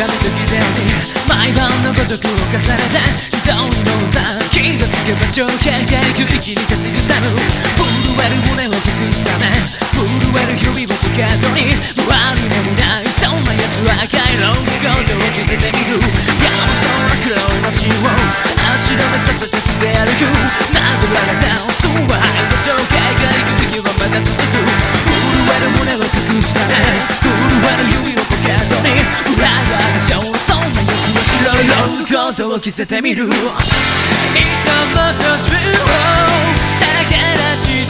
神とに毎晩のごとく犯されて痛みのさ気がつけば超警戒区域に立ちずさむ震える胸を隠すため震える指をポケットに周りもないそんな奴は赤いロングコートを着せているやむそな黒いマシンを足止めさせて素で歩く殴られた音は入った超警戒区域はまだ続く震える胸を隠すためを着せてみる。いつもと自分をさらけ出して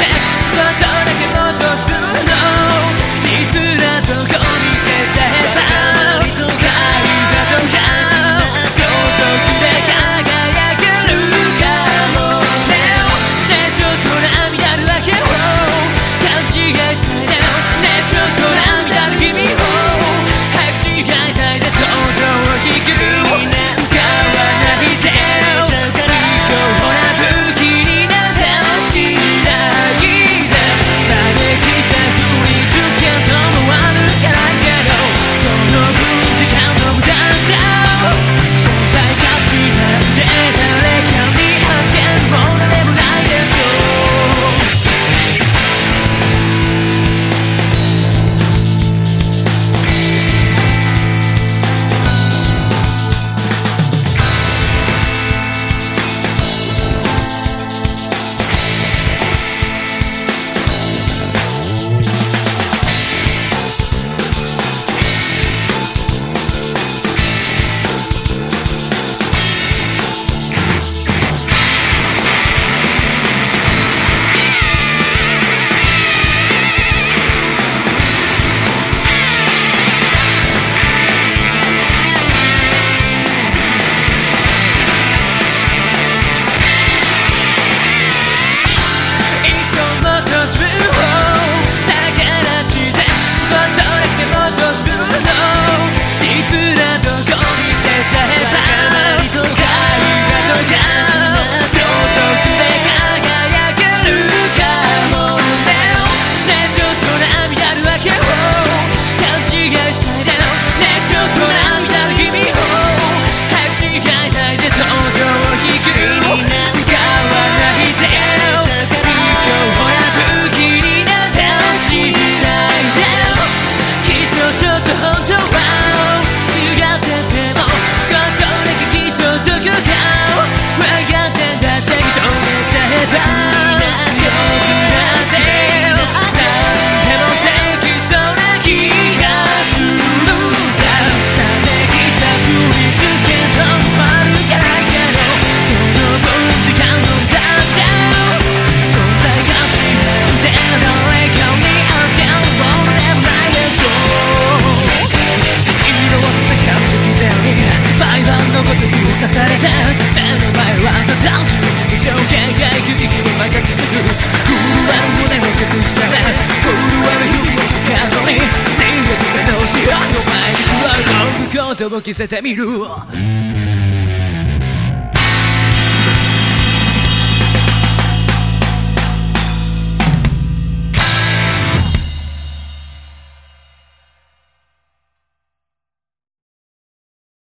Jean Tobo qui s'était mis lourd.